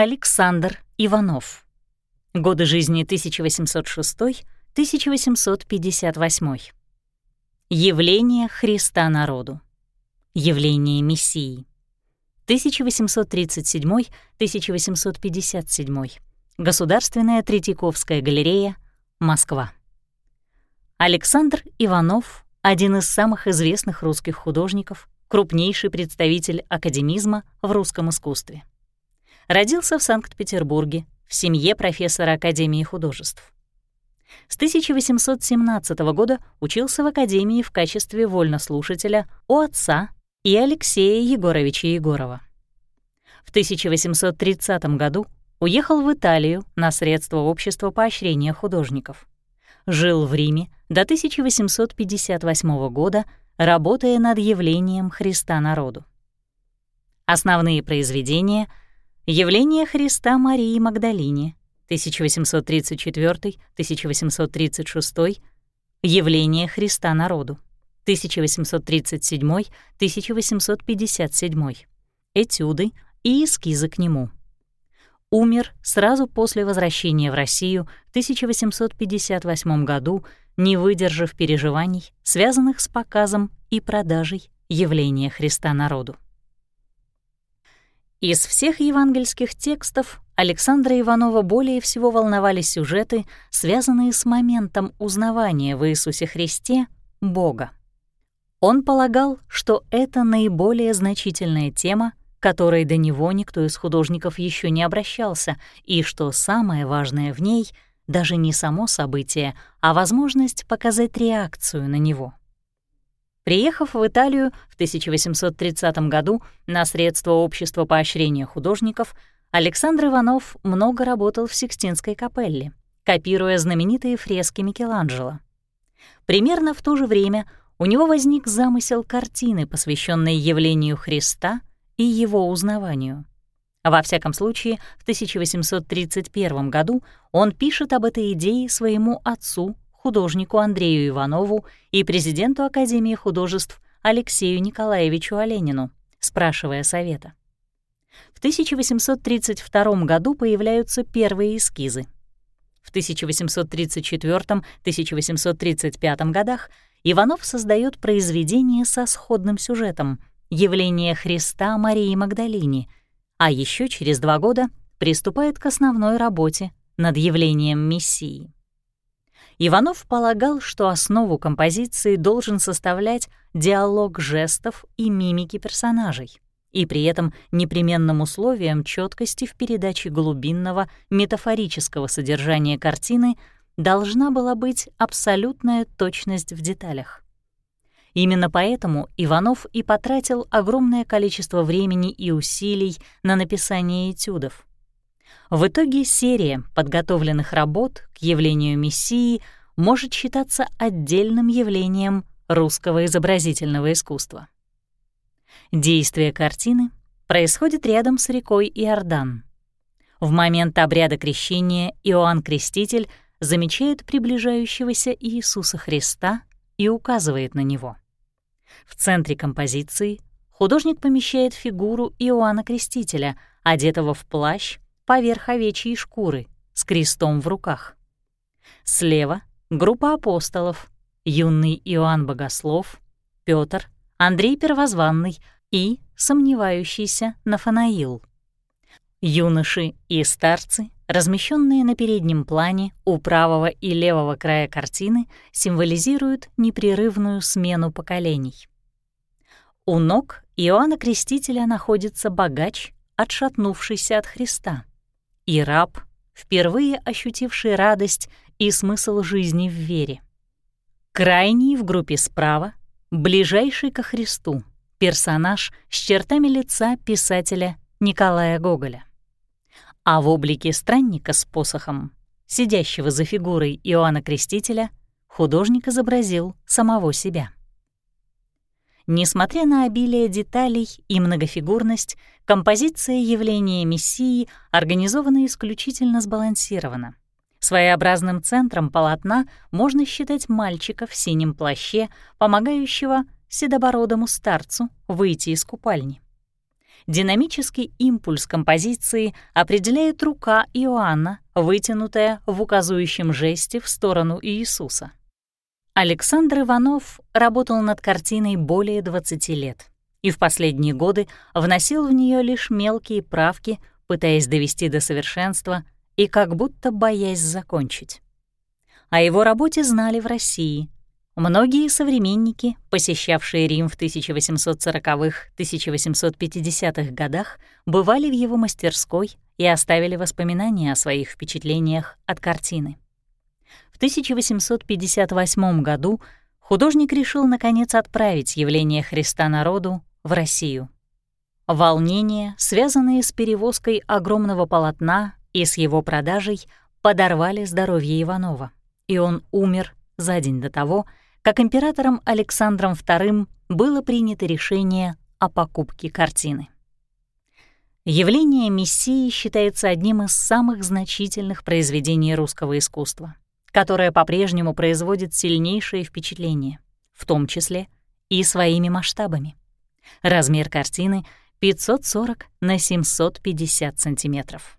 Александр Иванов. Годы жизни 1806-1858. Явление Христа народу. Явление Мессии. 1837-1857. Государственная Третьяковская галерея, Москва. Александр Иванов — один из самых известных русских художников, крупнейший представитель академизма в русском искусстве. Родился в Санкт-Петербурге в семье профессора Академии художеств. С 1817 года учился в Академии в качестве вольнослушателя у отца и Алексея Егоровича Егорова. В 1830 году уехал в Италию на средства Общества поощрения художников. Жил в Риме до 1858 года, работая над явлением Христа народу. Основные произведения — «Явление Христа Марии Магдалине» 1834-1836, «Явление Христа народу» 1837-1857, «Этюды» и эскизы к нему. Умер сразу после возвращения в Россию в 1858 году, не выдержав переживаний, связанных с показом и продажей явления Христа народу. Из всех евангельских текстов Александра Иванова более всего волновали сюжеты, связанные с моментом узнавания в Иисусе Христе Бога. Он полагал, что это наиболее значительная тема, которой до него никто из художников еще не обращался, и что самое важное в ней — даже не само событие, а возможность показать реакцию на него. Приехав в Италию в 1830 году на средства Общества поощрения художников, Александр Иванов много работал в Сикстинской капелле, копируя знаменитые фрески Микеланджело. Примерно в то же время у него возник замысел картины, посвященной явлению Христа и его узнаванию. Во всяком случае, в 1831 году он пишет об этой идее своему отцу, художнику Андрею Иванову и президенту Академии художеств Алексею Николаевичу Оленину, спрашивая совета. В 1832 году появляются первые эскизы. В 1834-1835 годах Иванов создает произведение со сходным сюжетом «Явление Христа Марии Магдалине», а еще через два года приступает к основной работе над явлением Мессии. Иванов полагал, что основу композиции должен составлять диалог жестов и мимики персонажей, и при этом непременным условием четкости в передаче глубинного метафорического содержания картины должна была быть абсолютная точность в деталях. Именно поэтому Иванов и потратил огромное количество времени и усилий на написание этюдов. В итоге серия подготовленных работ к явлению Мессии может считаться отдельным явлением русского изобразительного искусства. Действие картины происходит рядом с рекой Иордан. В момент обряда крещения Иоанн Креститель замечает приближающегося Иисуса Христа и указывает на него. В центре композиции художник помещает фигуру Иоанна Крестителя, одетого в плащ поверх овечьей шкуры, с крестом в руках. Слева — группа апостолов, юный Иоанн Богослов, Петр, Андрей Первозванный и сомневающийся Нафанаил. Юноши и старцы размещенные на переднем плане у правого и левого края картины, символизируют непрерывную смену поколений. У ног Иоанна Крестителя находится богач, отшатнувшийся от Христа, и раб, впервые ощутивший радость и смысл жизни в вере. Крайний в группе справа, ближайший ко Христу, персонаж с чертами лица писателя Николая Гоголя а в облике странника с посохом, сидящего за фигурой Иоанна Крестителя, художник изобразил самого себя. Несмотря на обилие деталей и многофигурность, композиция явления Мессии организована исключительно сбалансированно. Своеобразным центром полотна можно считать мальчика в синем плаще, помогающего седобородому старцу выйти из купальни. Динамический импульс композиции определяет рука Иоанна, вытянутая в указующем жесте в сторону Иисуса. Александр Иванов работал над картиной более 20 лет и в последние годы вносил в нее лишь мелкие правки, пытаясь довести до совершенства и как будто боясь закончить. О его работе знали в России. Многие современники, посещавшие Рим в 1840-1850-х годах, бывали в его мастерской и оставили воспоминания о своих впечатлениях от картины. В 1858 году художник решил, наконец, отправить явление Христа народу в Россию. Волнения, связанные с перевозкой огромного полотна и с его продажей, подорвали здоровье Иванова, и он умер за день до того, как императором Александром II было принято решение о покупке картины. Явление Мессии считается одним из самых значительных произведений русского искусства, которое по-прежнему производит сильнейшее впечатление, в том числе и своими масштабами. Размер картины — 540 на 750 сантиметров.